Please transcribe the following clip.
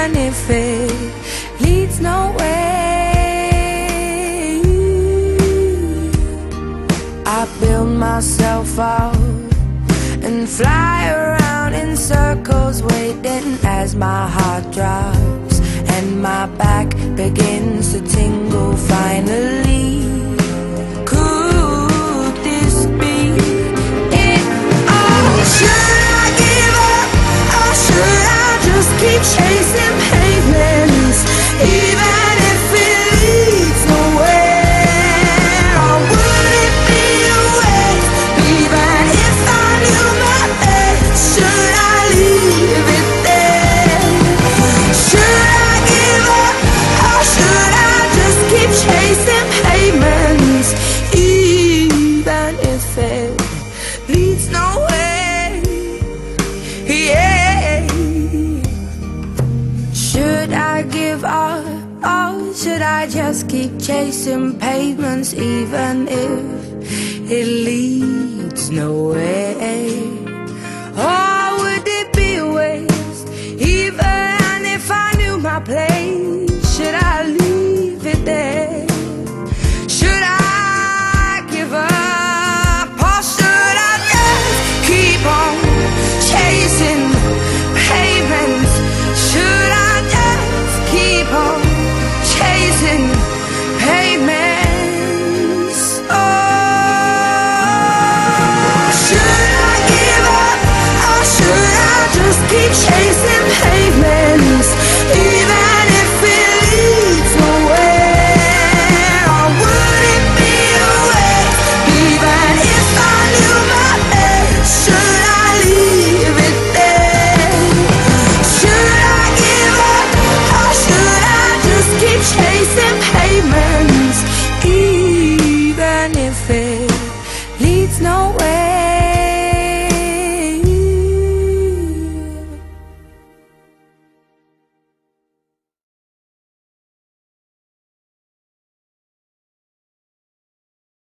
blinding faith leads nowhere. I build myself up and fly around in circles, waiting as my heart drops and my back begins to tingle finally. should I just keep chasing pavements even if it leads nowhere? Or would it be a waste even if I knew my place? Faith leads nowhere.